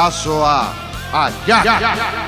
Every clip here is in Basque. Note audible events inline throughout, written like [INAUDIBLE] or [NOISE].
pedaço a. a, já a.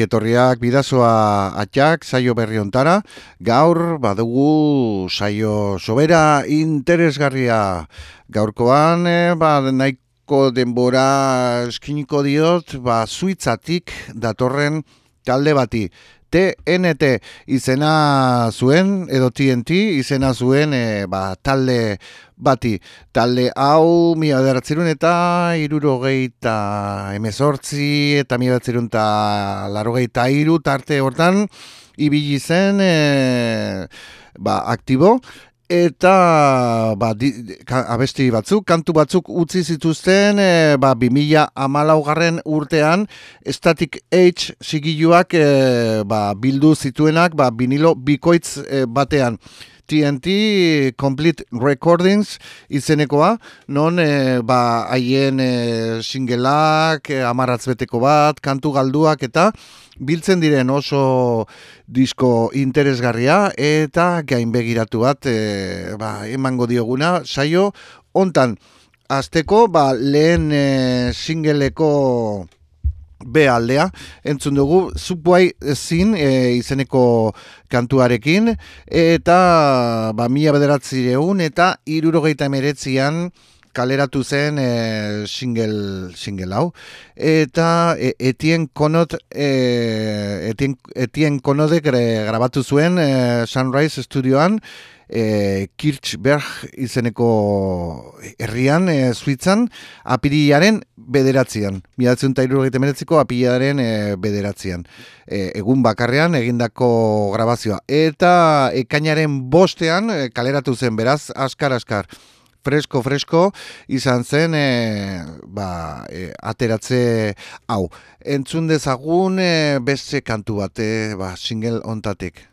aia. ongietorriak bidazoa atxak saio berri ontara, gaur badugu saio sobera interesgarria gaurkoan, e, ba, nahiko denbora eskiniko diot, ba, zuitzatik datorren talde bati. TNT izena zuen, edo TNT izena zuen e, ba, talde bati. Talde hau mi aderatzerun eta irurogeita emezortzi eta mi aderatzerun eta larogeita iru tarte hortan ibili zen e, ba, aktibo eta ba, di, abesti batzuk, kantu batzuk utzi zituzten e, ba, 2000 amalaugarren urtean Static Age sigiluak e, ba, bildu zituenak ba, vinilo bikoitz e, batean. TNT Complete Recordings izenekoa, non e, ba, haien e, singelak, e, beteko bat, kantu galduak eta biltzen diren oso disko interesgarria eta gain begiratu bat e, ba, emango dioguna saio hontan. Azteko ba, lehen e, singeleko B aldea, entzun dugu, zupuai zin e, izeneko kantuarekin, eta ba, mila bederatzi egun, eta irurogeita emeretzian, kaleratu zen e, single, single hau. Eta e, etien konot, e, etien, etien konodek grabatu zuen e, Sunrise Studioan, e, Kirchberg izeneko herrian, e, Suitzan, apirilaren bederatzean. Milatzen eta irurgeite meretziko apirilaren e, bederatzean. E, egun bakarrean egindako grabazioa. Eta ekainaren bostean e, kaleratu zen, beraz, askar, askar fresko fresko izan zen e, ba, e, ateratze hau. Entzun dezagun e, beste kantu bate ba, single ontatik.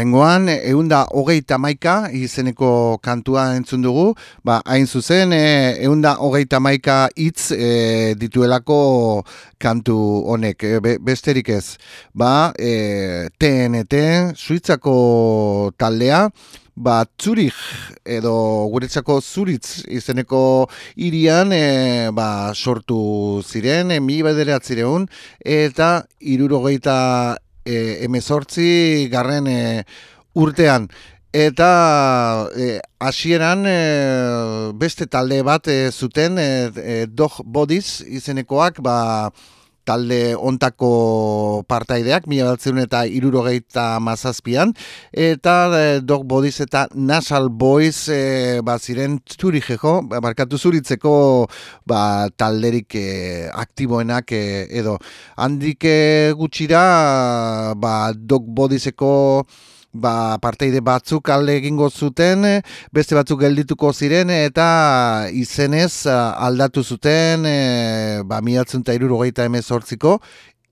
Orengoan, eunda hogeita maika izeneko kantua entzun dugu, ba, hain zuzen, e, eunda hogeita maika hitz e, dituelako kantu honek, e, besterik ez. Ba, e, TNT, Suitzako taldea, ba, Zurich edo guretzako Zuritz izeneko irian e, ba, sortu ziren, e, mi bederatzireun, eta irurogeita e, emezortzi garren e, urtean. Eta e, hasieran e, beste talde bat e, zuten e, e, Dog Bodies izenekoak ba, talde ontako partaideak, mila batzen eta irurogeita mazazpian, eta e, Dog Bodies eta Nasal Boys e, ba, ziren zurijejo, markatu zuritzeko ba, talderik e, aktiboenak e, edo. Handik gutxira ba, Dog Bodieseko ba, parteide batzuk alde egingo zuten, beste batzuk geldituko ziren, eta izenez aldatu zuten, e, ba, miatzen eta irurogeita emezortziko,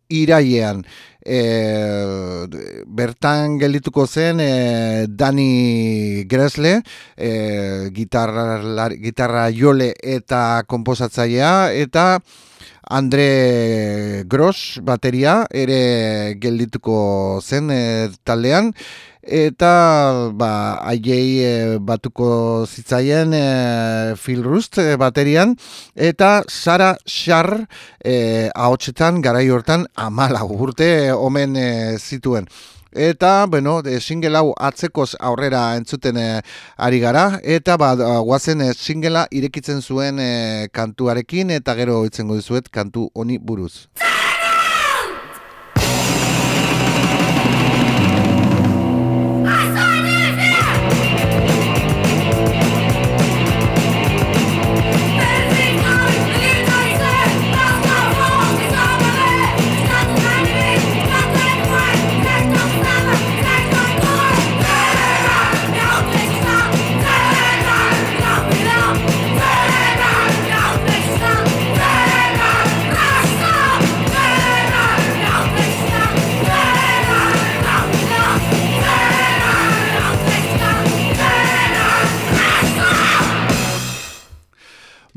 iraiean. E, bertan geldituko zen e, Dani Gresle, e, gitarra, gitarra jole eta komposatzailea, eta Andre Gross bateria ere geldituko zen e, taldean. Eta ba haiei e, batuko zitzaien e, Phil Rust e, baterian. Eta Sara Shar e, ahotsetan garai hortan 14 urte omen e, zituen Eta, bueno, de single hau atzekoz aurrera entzuten ari gara, eta ba, guazen e, singela irekitzen zuen kantuarekin, eta gero itzengo dizuet kantu honi buruz.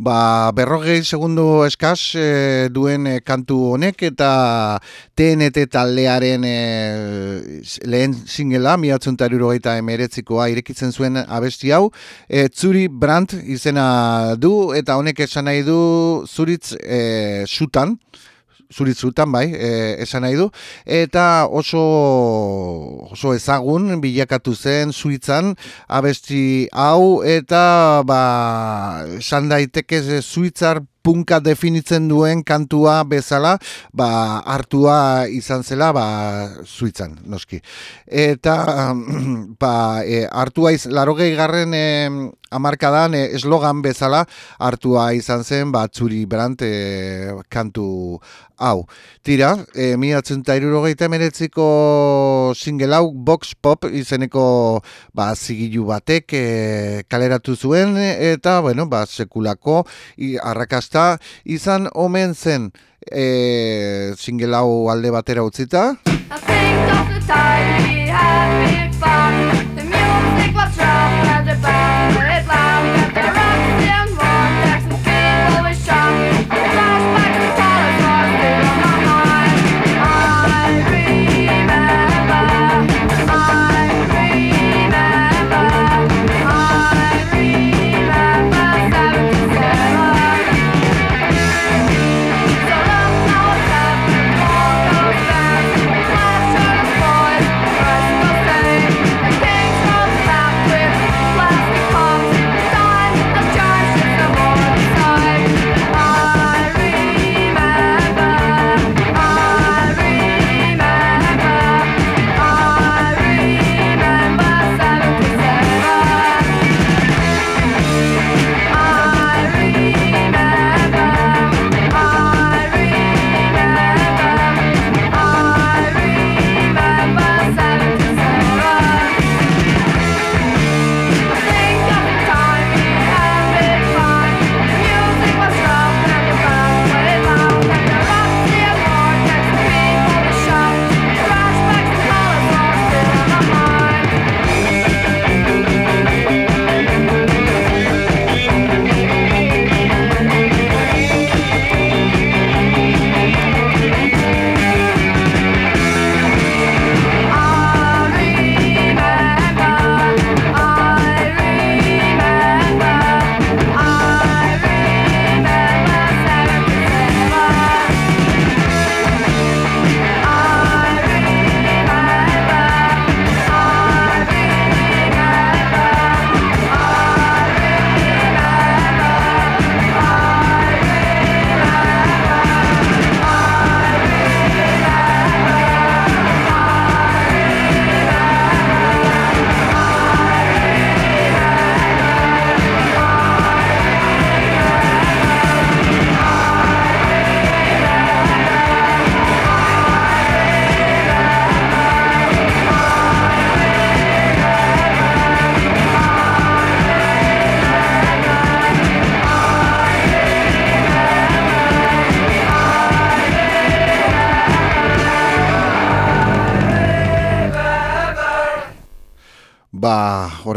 Ba, berrogei segundu eskaz e, duen e, kantu honek eta TNT taldearen e, lehen singela, miatzen eta emeretzikoa irekitzen zuen abesti hau, e, Zuri Brandt izena du eta honek esan nahi du Zuritz e, sutan, zuritzutan bai, e, esan nahi du, eta oso, oso ezagun bilakatu zen zuritzan abesti hau, eta ba, esan daiteke zuritzar punka definitzen duen kantua bezala, ba, hartua izan zela, ba, zuitzan, noski. Eta, [CLEARS THROAT] ba, e, hartua iz, larogei garren e, amarkadan e, eslogan bezala, hartua izan zen, ba, txuri brant e, kantu hau. Tira, e, irurogeita meretziko single hau, Box Pop izeneko, ba, zigilu batek e, kaleratu zuen, eta, bueno, ba, sekulako, i, arrakasta izan omen zen e, singelau alde batera utzita. The music was rough and the band was loud the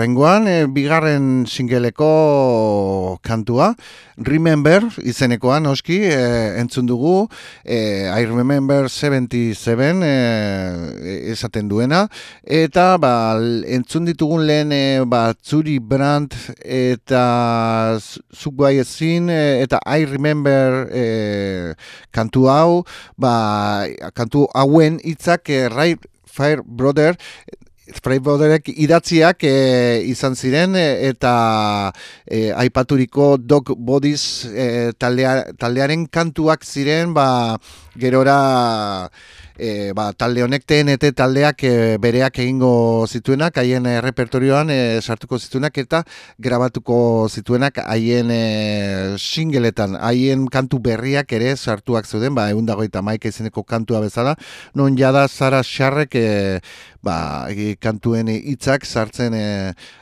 horrengoan, e, bigarren singeleko kantua, Remember, izenekoan, oski, e, entzun dugu, e, I Remember 77, e, esaten duena, eta, ba, entzun ditugun lehen, e, ba, Zuri Brandt, eta Zugbai ezin, e, eta I Remember e, kantu hau, ba, kantu hauen hitzak e, Rai Fire Brother, Freiboderek idatziak e, izan ziren e, eta e, aipaturiko Dog Bodies e, taldea, taldearen kantuak ziren ba, gerora e, ba, talde honek TNT taldeak e, bereak egingo zituenak, haien e, repertorioan e, sartuko zituenak eta grabatuko zituenak haien e, singeletan, haien kantu berriak ere sartuak zeuden, ba, egun dago eta maik izeneko kantua bezala, non jada zara xarrek e, ba, e, kantuen hitzak sartzen e,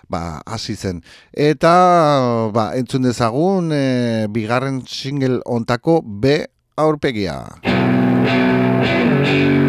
ba, hasi zen. Eta ba, entzun dezagun e, bigarren single ontako B aurpegia. Thank you.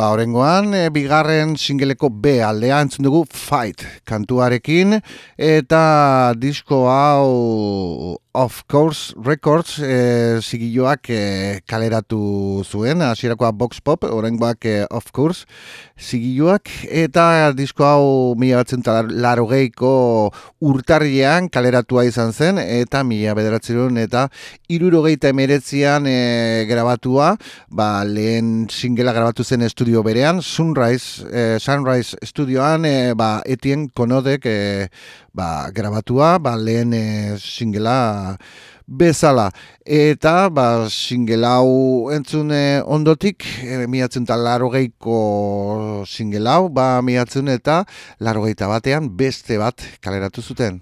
Horengoan, e, bigarren singeleko B aldea entzun dugu Fight kantuarekin. Eta disko hau Of Course Records e, zigiloak e, kaleratu zuen, hasierakoa Box Pop, horrengoak e, Of Course zigiloak, eta disko hau mila batzen laro geiko urtarrian kaleratua izan zen, eta mila bederatzen eta irurogeita emeretzian e, grabatua, ba, lehen singela grabatu zen estudio berean, Sunrise, e, Sunrise Studioan, e, ba, etien konodek e, ba, grabatua, ba, lehen e, singela bezala. Eta ba, singelau entzune ondotik, e, miatzen eta laro geiko singelau, ba, miatzen eta laro batean beste bat kaleratu zuten.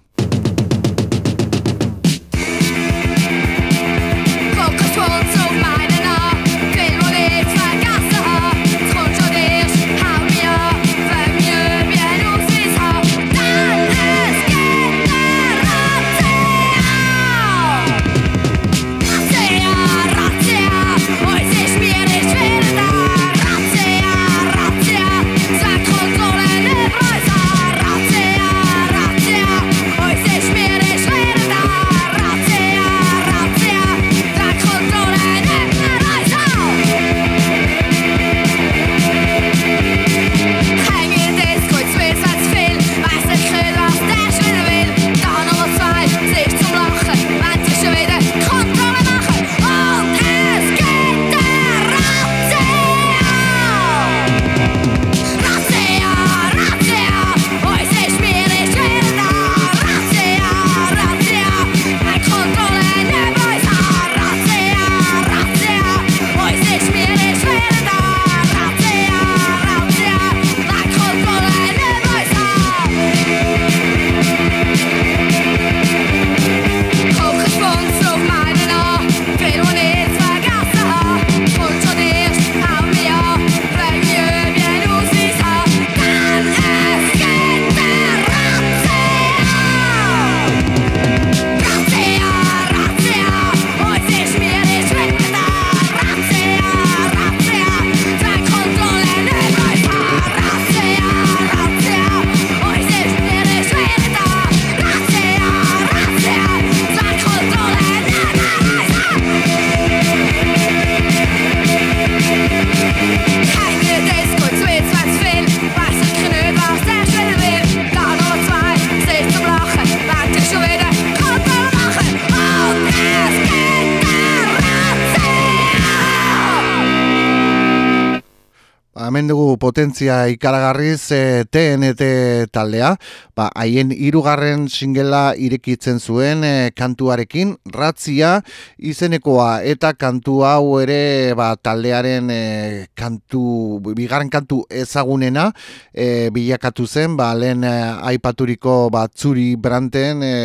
Du potentzia ikaragarriz e, TNT taldea, ba, haien irugarren singela irekitzen zuen e, kantuarekin, ratzia izenekoa. Eta kantu hau ere ba, taldearen e, kantu, bigarren kantu ezagunena e, bilakatu zen, ba, lehen e, aipaturiko batzuri branten e,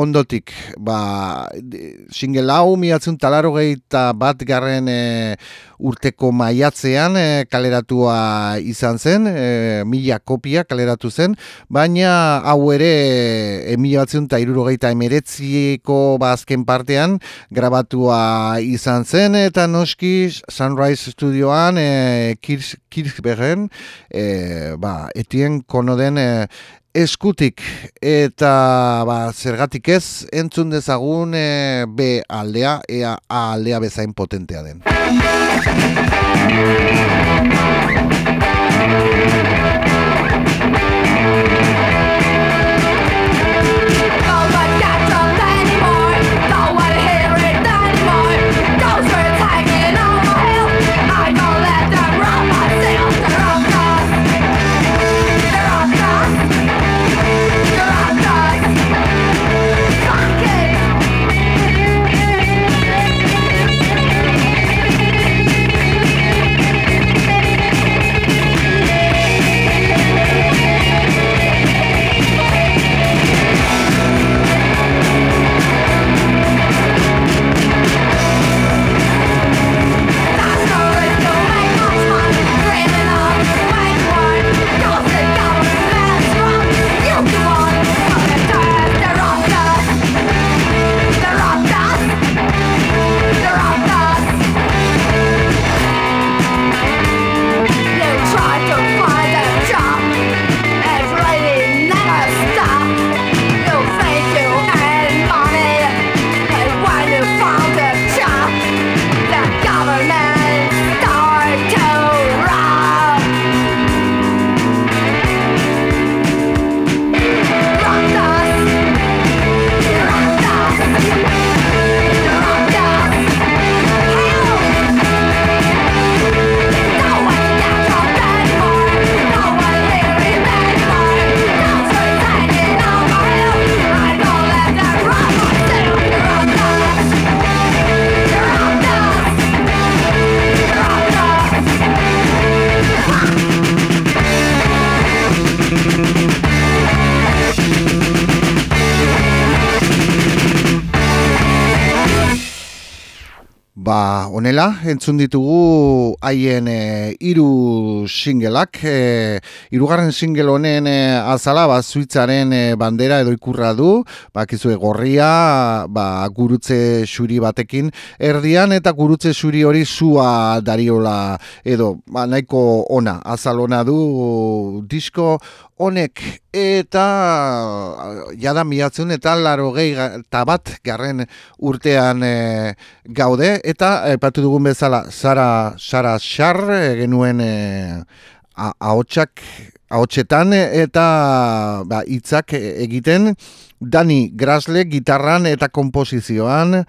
ondotik, ba, single hau miatzen talaro gehieta bat garren e, urteko maiatzean e, kaleratua izan zen, e, mila kopia kaleratu zen, baina hau ere e, mila batzen eta iruro gehieta emeretzieko bazken partean grabatua izan zen, eta noski Sunrise Studioan e, Kirchbergen, e, ba, etien konoden e, eskutik eta ba, zergatik ez entzun dezagun e, B aldea ea A aldea bezain potentea den. Honela, entzun ditugu haien e, iru singleak, e, irugarren single honen e, azala, ba, zuitzaren e, bandera edo ikurra du, ba, kizue gorria, ba, gurutze xuri batekin erdian, eta gurutze xuri hori zua dariola edo, ba, nahiko ona, azal ona du disko honek eta jada miatzen eta laro gehi eta bat garren urtean e, gaude. Eta epatu dugun bezala Sara, Sara Xar e, genuen e, ahotsak ahotsetan eta ba, itzak egiten Dani Grasle gitarran eta komposizioan,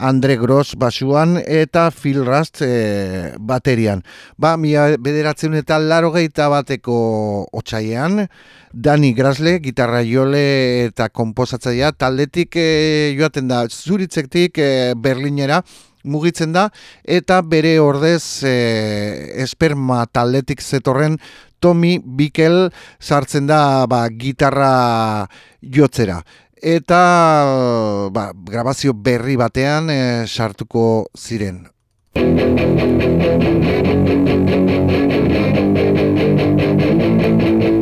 Andre Gross basuan eta Phil Rust e, baterian. Ba, mia bederatzen eta laro bateko otxaiean, Dani Grasle gitarra jole eta komposatzaia taldetik e, joaten da zuritzektik e, Berlinera, mugitzen da eta bere ordez e, esperma taldetik zetorren Tommy Bikel sartzen da ba, gitarra jotzera. Eta ba, grabazio berri batean e, sartuko ziren. Thank you.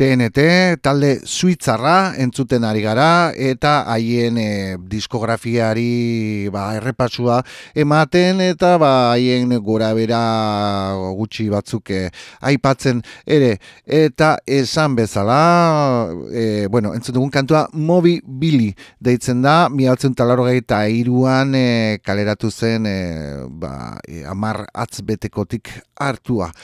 TNT, talde suitzarra entzuten ari gara eta haien e, diskografiari ba, errepasua ematen eta ba, haien gora bera gutxi batzuk e, aipatzen ere. Eta esan bezala e, bueno, entzun dugun kantua Mobi Billy deitzen da mialtzen talaro eta iruan e, kaleratu zen e, ba, e, amar atzbetekotik hartua.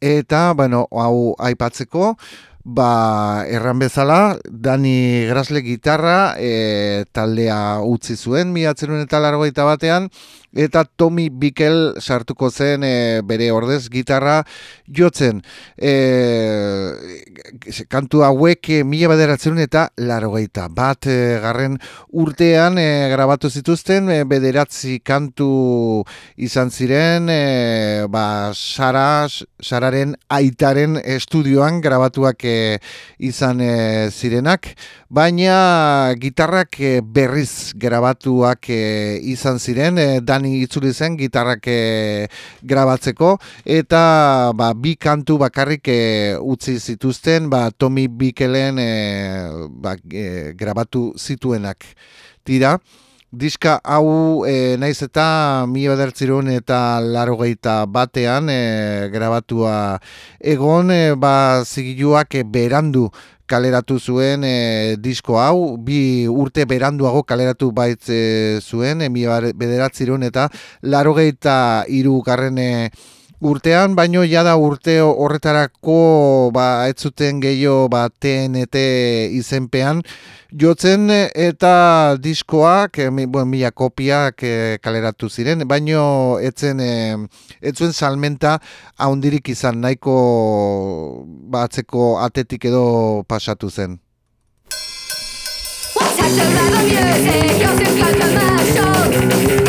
Eta bueno, hau aipatzeko Ba, erran bezala, Dani Grasle gitarra e, taldea utzi zuen, miatzerun eta batean, eta Tommy Bikel sartuko zen e, bere ordez gitarra jotzen. E, kantu hauek e, mila baderatzen eta larogeita. Bat e, garren urtean e, grabatu zituzten, e, bederatzi kantu izan ziren, e, ba, Sara, Sararen aitaren estudioan grabatuak e, izan e, zirenak, baina gitarrak berriz grabatuak izan ziren, e, Dani itzuli zen gitarrak e, grabatzeko eta ba, bi kantu bakarrik e, utzi zituzten ba, Tommy Bikelen e, ba, e, grabatu zituenak tira. Diska hau e, naiz eta mi badertzirun eta laro batean e, grabatua egon e, ba, zigiluak e, berandu kaleratu zuen e, disko hau, bi urte beranduago kaleratu baitz zuen, emi bederatzirun eta laro gehieta iru garren urtean, baino jada urte horretarako ba, ez zuten gehiago ba, TNT izenpean, jotzen eta diskoak, e, bueno, mila kopiak e, kaleratu ziren, baino etzen, e, etzuen salmenta haundirik izan nahiko batzeko atetik edo pasatu zen. Horengoan,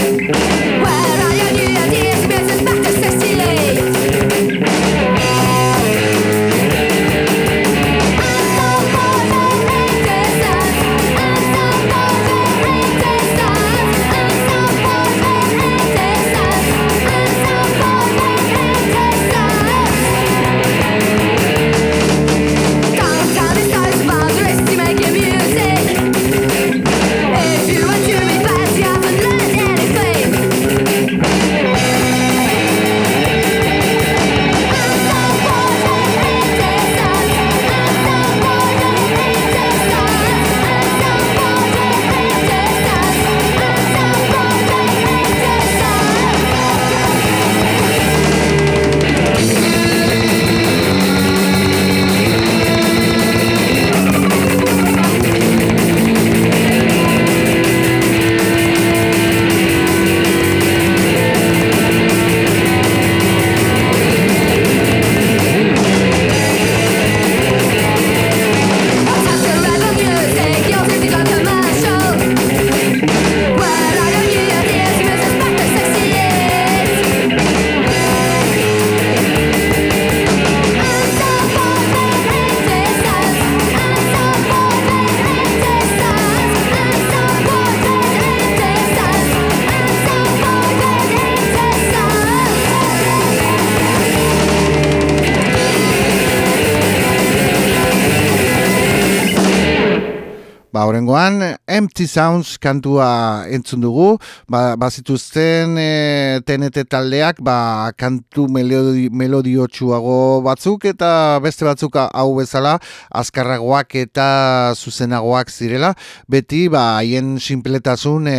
Empty Sounds kantua entzun dugu, ba, bazituzten e, TNT taldeak ba, kantu melodi, melodiotsuago batzuk eta beste batzuk hau bezala azkarragoak eta zuzenagoak zirela, beti ba, haien sinpletasun e,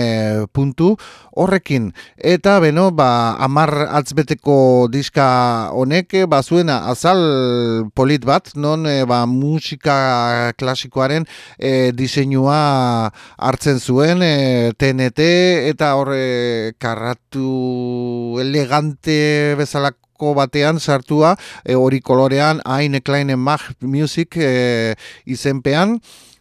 puntu horrekin. Eta beno, ba, amar atzbeteko diska honek, ba, zuena azal polit bat, non e, ba, musika klasikoaren e, diseinua hartzen zuen TNT e, eta horre karratu elegante bezalako batean sartua e, hori kolorean hain Kleine Mag Music e, izenpean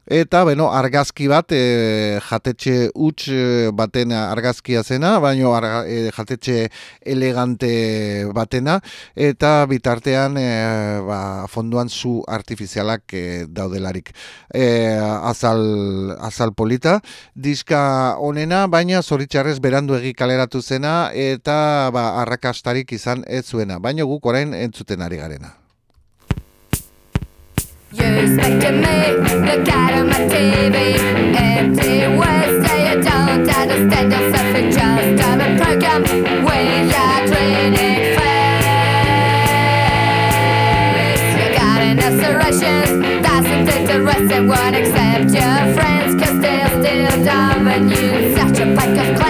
Eta, beno, argazki bat, e, jatetxe huts e, baten argazkia zena, baino arga, e, jatetxe elegante batena, eta bitartean e, ba, fonduan zu artifizialak e, daudelarik. E, azal, azal polita, diska onena, baina zoritxarrez berandu egi kaleratu zena, eta ba, arrakastarik izan ez zuena, baina guk orain entzuten ari garena. You're to me, look out on my TV. Empty words say you don't understand the suffering just of a program we are training. You got except your friends, cause they're still dumb and you such a pack of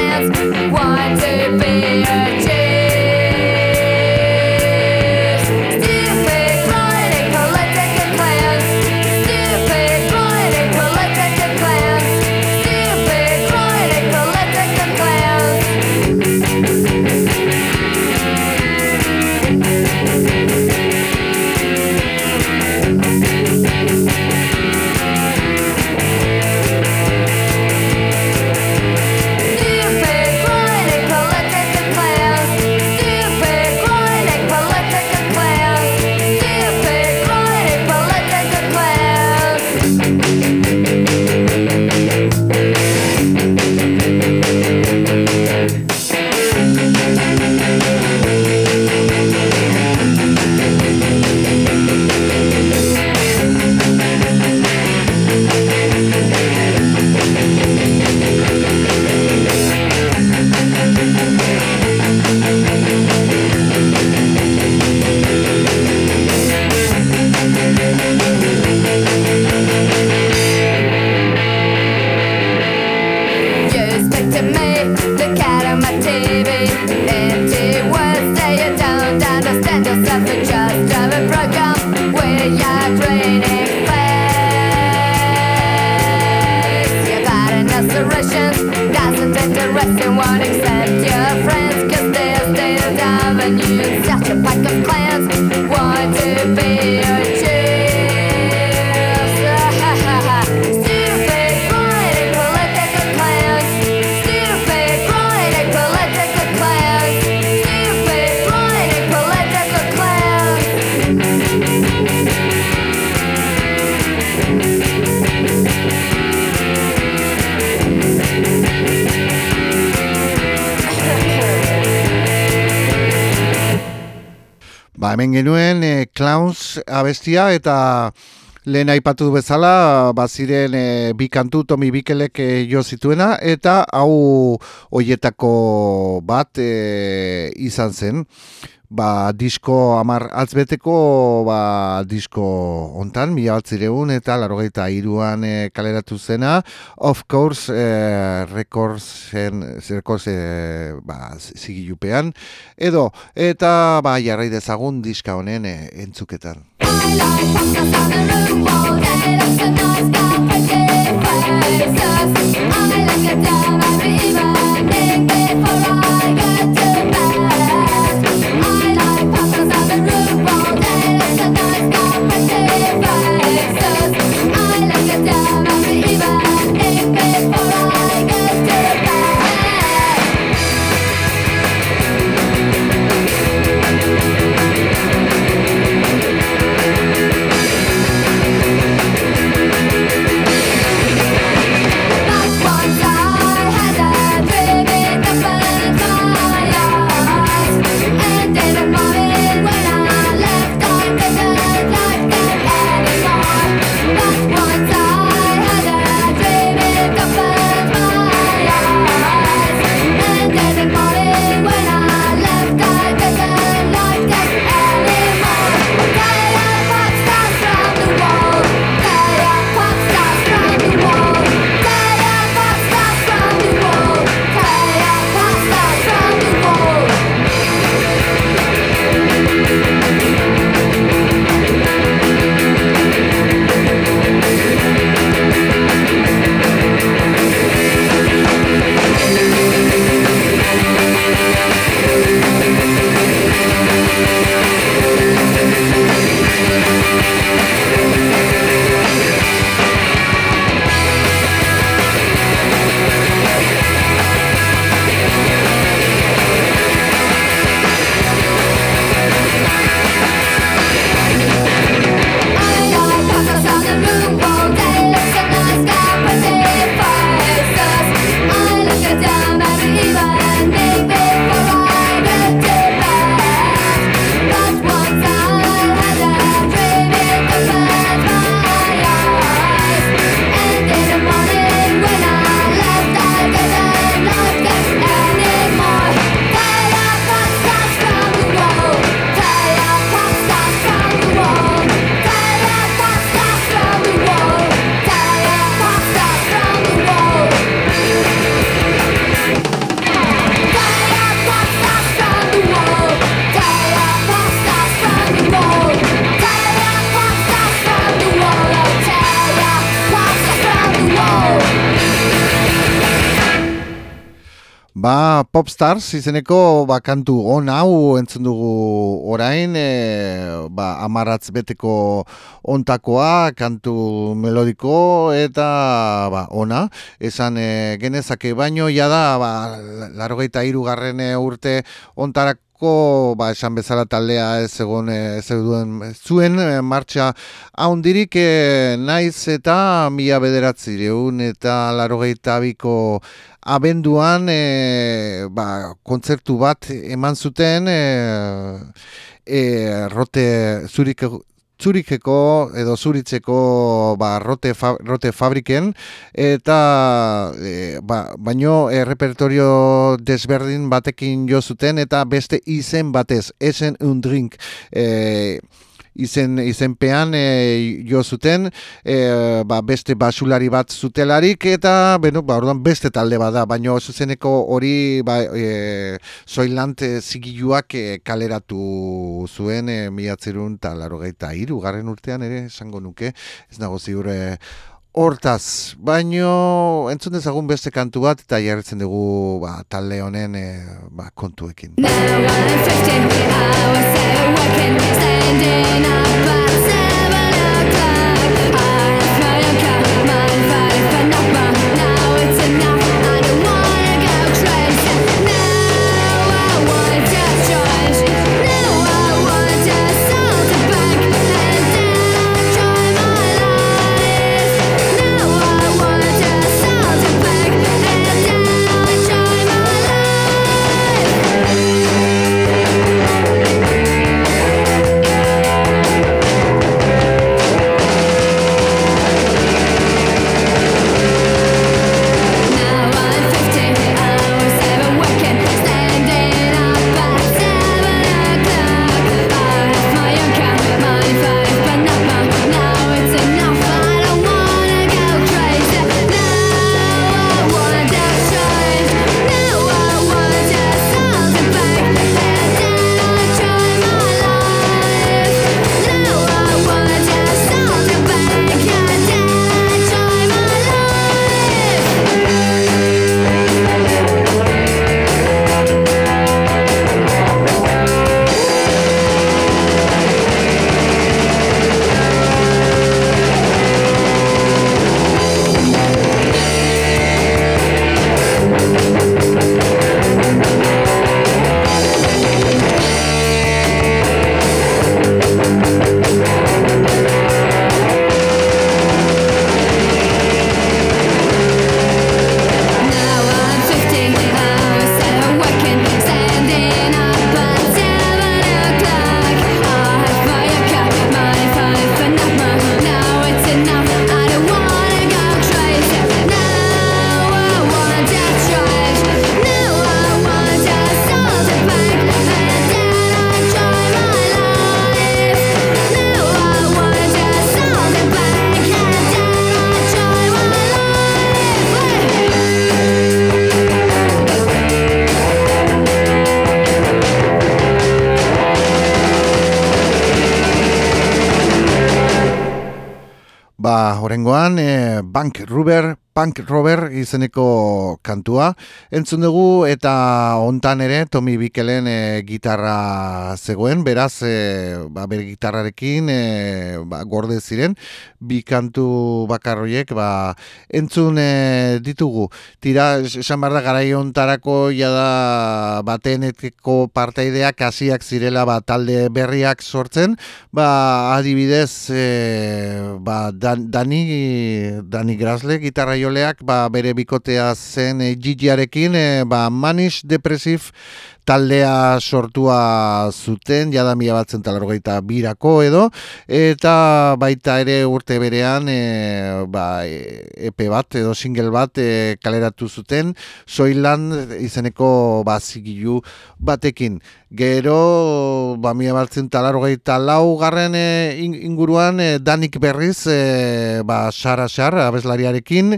abestia eta lehen aipatu bezala baziren e, bi kantu Tomi Bikelek e, jo zituena eta hau hoietako bat e, izan zen ba, disko amar atzbeteko ba, disko ontan, mila batzireun eta larogeita iruan e, kaleratu zena, of course e, rekordzen zerkoz e, ba, zigilupean, edo eta ba, jarrai dezagun diska honen e, entzuketan. Popstars izeneko ba, kantu on hau entzun dugu orain, e, ba, amaratz beteko ontakoa, kantu melodiko eta ba, ona. Esan e, genezake baino, jada, ba, larogeita irugarren e, urte ontarak ba, esan bezala taldea ez egon ez duen zuen e, martxa haundirik e, naiz eta mila bederatzi eta larogeita biko abenduan e, ba, kontzertu bat eman zuten e, e, rote zurik Zurikeko edo Zuritzeko ba, rote, fa, rote fabriken eta e, ba, baino errepertorio desberdin batekin jo zuten eta beste izen batez, esen un drink. E, izen izenpean e, jo zuten e, ba, beste basulari bat zutelarik eta beno, ba, orduan beste talde bada baino zuzeneko hori ba, e, zoilant e, zigiluak e, kaleratu zuen e, miatzerun eta laro iru garren urtean ere esango nuke ez nago ziur e, Hortaz, baino entzun dezagun beste kantu bat eta jarretzen dugu ba, talde honen e, ba, kontuekin. Horengoan, e, Bank Ruber Punk Rover izeneko kantua. Entzun dugu eta hontan ere Tommy Bikelen e, gitarra zegoen, beraz e, ba, bere gitarrarekin e, ba, gorde ziren. Bi kantu bakarroiek ba, entzun e, ditugu. Tira, esan behar da, gara hontarako jada bateneteko parteideak hasiak zirela ba, talde berriak sortzen, ba, adibidez e, ba, Dani, Dani Grasle gitarra joleak ba, bere bikotea zen e, gigiarekin e, ba, manis depresif taldea sortua zuten, jada mila bat zentalarrogeita birako edo, eta baita ere urte berean e, ba, epe bat edo single bat e, kaleratu zuten, soilan izeneko ba, zigilu batekin. Gero, ba, mila bat zentalarrogeita lau garren inguruan, danik berriz, e, ba, xara xar, abeslariarekin,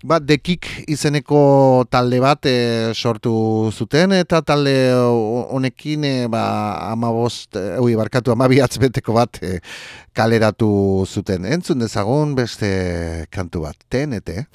Ba, dekik izeneko talde bat e, sortu zuten eta talde honekin e, ba, amabost, ui, barkatu amabiatz beteko bat e, kaleratu zuten. Entzun dezagun beste kantu bat, TNT.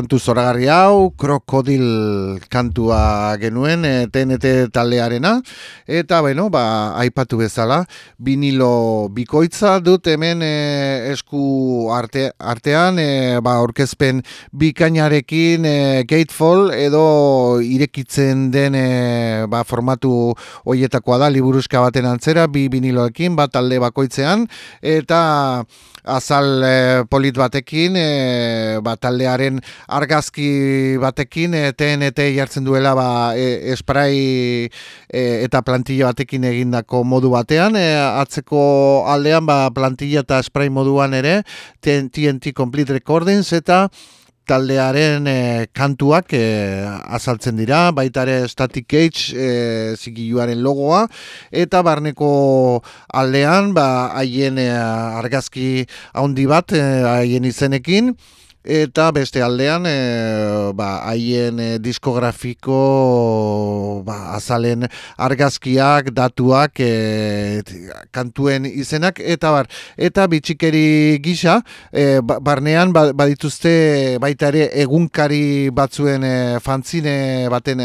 Kantu zoragarri hau, krokodil kantua genuen e, TNT taldearena, eta bueno, ba, aipatu bezala, vinilo bikoitza dut hemen e, esku arte, artean, e, ba, orkezpen bikainarekin e, gatefall edo irekitzen den e, ba, formatu hoietakoa da, liburuzka baten antzera, bi viniloekin, bat talde bakoitzean, eta azal e, polit batekin, e, ba, taldearen argazki batekin, e, TNT jartzen duela ba, e, esprai e, eta plantilla batekin egindako modu batean, e, atzeko aldean ba, plantilla eta esprai moduan ere, TNT Complete Recordings eta taldearen e, kantuak e, azaltzen dira, baita ere Static Cage e, logoa, eta barneko aldean, ba, haien e, argazki handi bat, haien izenekin, Eta beste aldean, e, ba, haien e, diskografiko ba, azalen argazkiak, datuak, e, kantuen izenak, eta bar, eta bitxikeri gisa, e, barnean ba, badituzte baita ere egunkari batzuen e, fantzine baten,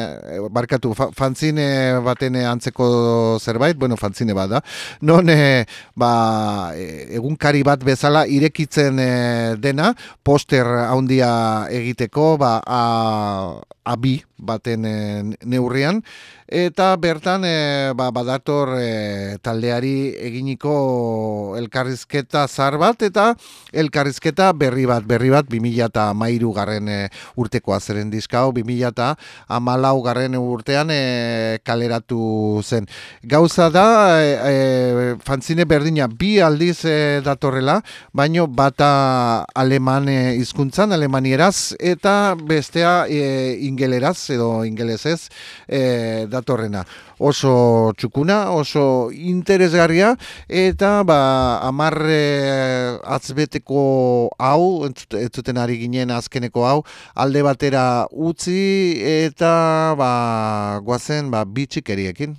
barkatu, fa, fantzine baten antzeko zerbait, bueno, fantzine bat da, non e, ba, egunkari bat bezala irekitzen dena, poster handia egiteko ba, a, abi baten e, neurrian. Eta bertan e, ba, badator e, taldeari eginiko elkarrizketa zar bat eta elkarrizketa berri bat berri bat 2013 garren e, urteko azeren diska hau 2014 garren urtean e, kaleratu zen. Gauza da e, e, fanzine berdina bi aldiz e, datorrela baino bata aleman hizkuntzan alemanieraz eta bestea e, ingeleraz edo ingelesez e, datorrena. Oso txukuna, oso interesgarria, eta ba, amarre atzbeteko hau, entzuten ari ginen azkeneko hau, alde batera utzi eta ba, guazen ba, bitxikeriekin.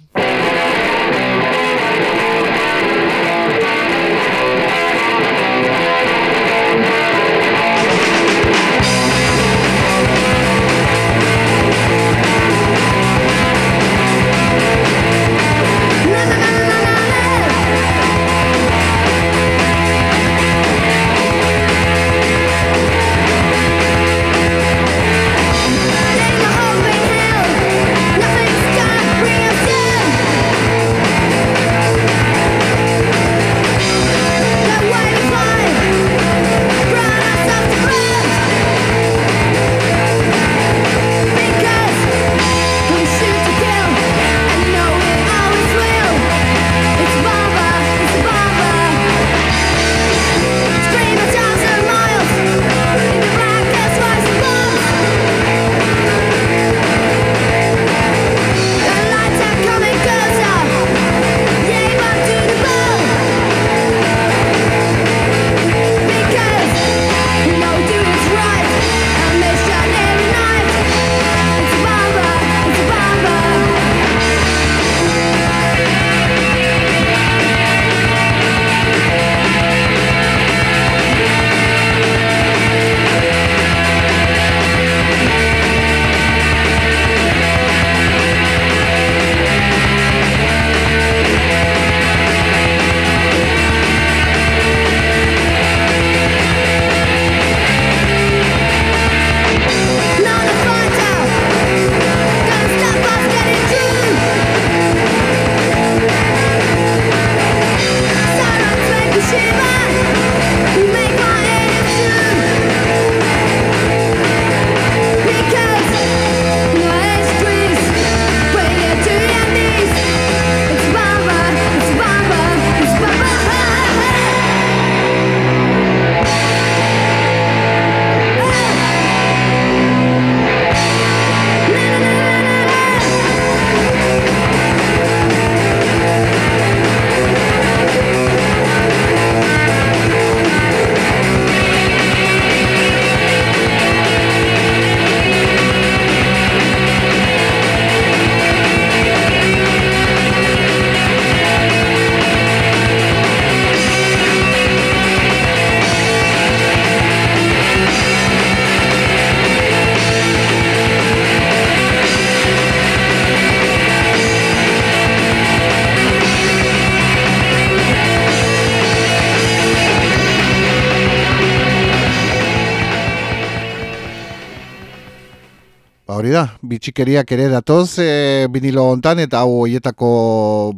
Bitxikeriak ere datoz e, vinilo hontan eta hau hoietako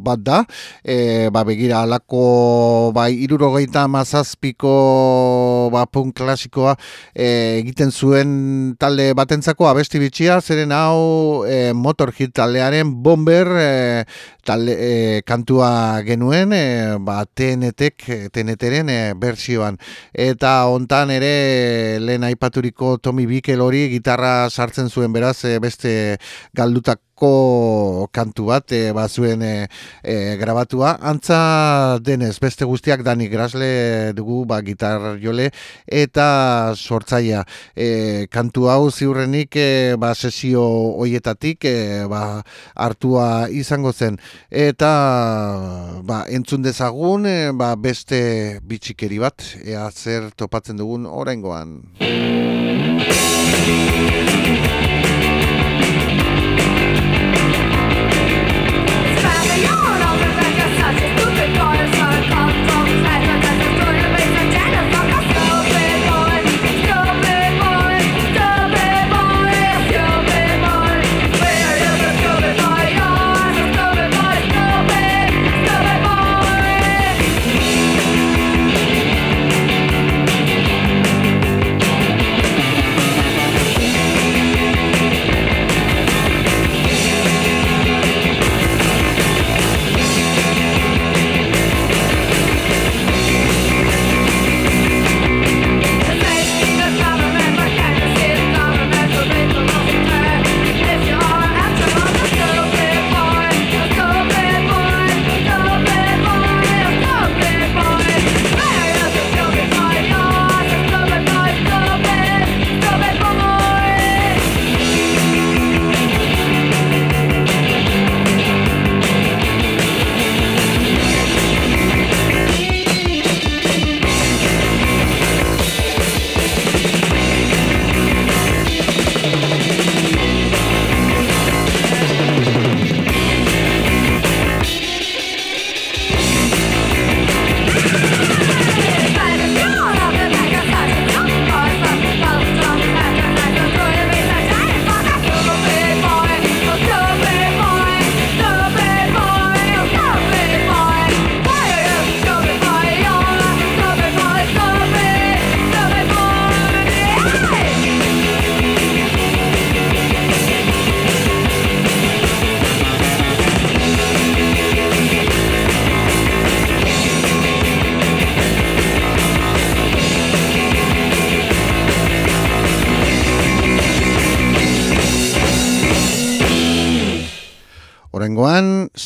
bat da. E, ba, begira, alako bai, irurogeita mazazpiko ba, punk klasikoa e, egiten zuen talde batentzako abesti bitxia, zeren hau e, motorhit taldearen bomber e, talde, e, kantua genuen, e, ba, TNT-ek, TNT-eren e, bersioan. Eta hontan ere lehen aipaturiko Tommy Bickel hori gitarra sartzen zuen beraz e, beste galdutak kantu bat e, bazuen e, grabatua. Antza denez, beste guztiak Dani Grasle dugu ba, gitar jole eta sortzaia. E, kantu hau ziurrenik e, ba, sesio hoietatik e, ba, hartua izango zen. Eta ba, entzun dezagun e, ba, beste bitxikeri bat, ea zer topatzen dugun orengoan.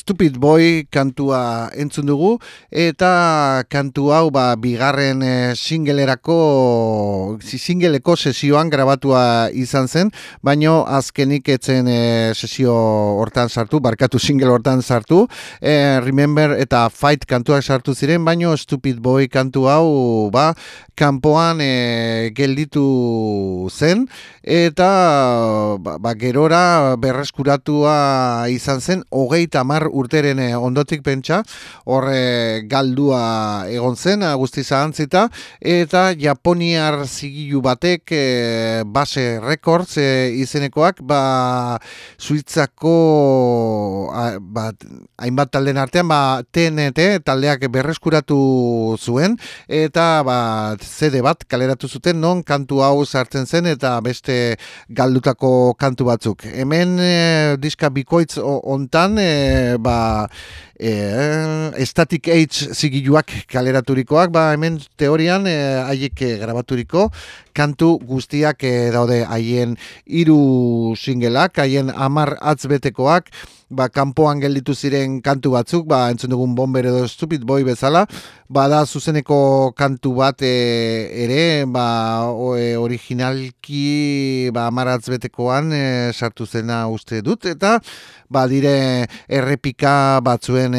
Stupid Boy kantua entzun dugu eta kantu hau ba, bigarren e, singlerako singeleko sesioan grabatua izan zen, baino azkenik etzen e, sesio hortan sartu, barkatu single hortan sartu, e, Remember eta Fight kantuak sartu ziren, baino Stupid Boy kantu hau ba, kanpoan e, gelditu zen. Eta ba, ba, gerora berreskuratua izan zen hogeita mar urteren eh, ondotik pentsa horre galdua egon zen guzti zahantzita eta Japoniar zigilu batek e, base records e, izenekoak ba Suitzako ba, hainbat talden artean ba TNT taldeak berreskuratu zuen eta ba CD bat kaleratu zuten non kantu hau sartzen zen eta beste galdutako kantu batzuk. Hemen e, diska bikoitz hontan e, ba e, Static Age zigiluak kaleraturikoak, ba hemen teorian e, haiek e, grabaturiko kantu guztiak e, daude. Haien hiru singleak, haien amar atzbetekoak, ba, kanpoan gelditu ziren kantu batzuk, ba, entzun dugun bomber edo stupid boy bezala, bada zuzeneko kantu bat e, ere, ba, o, e, originalki ba, amaratz betekoan e, sartu zena uste dut, eta ba, dire errepika batzuen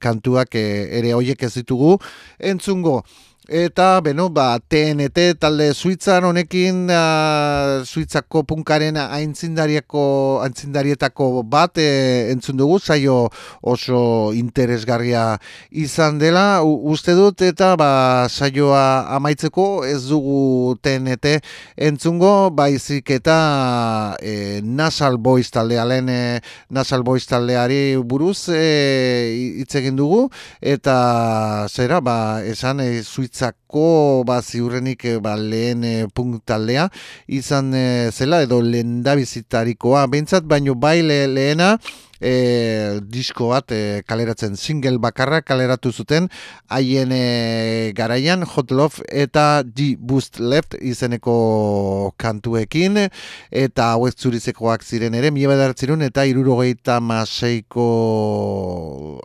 kantuak e, ere hoiek ez ditugu entzungo. Eta, beno, ba, TNT talde Suitzan honekin, uh, Suitzako punkaren aintzindariako, aintzindarietako bat e, entzun dugu, zaio oso interesgarria izan dela, uste dut, eta ba, saioa amaitzeko ez dugu TNT entzungo, baizik eta e, Nasal Boys taldea, lehen e, Nasal Boys taldeari buruz hitz e, egin dugu, eta zera, ba, esan, e, Suitzako ba, ziurrenik eh, ba, lehen e, taldea izan e, zela edo lehen da bizitarikoa. Baino bai lehena e, disko bat e, kaleratzen. Single bakarra kaleratu zuten haien e, garaian Hot Love eta G Boost Left izeneko kantuekin. Eta hauek zurizekoak ziren ere mila bedartzerun eta irurogeita maseiko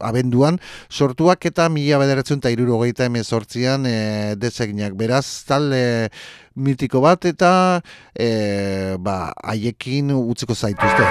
abenduan sortuak eta mila bedartzerun eta irurogeita emezortzian e, desegnak. Beraz talde mitiko bat eta e, ba, haiekin utzeko zaituzte.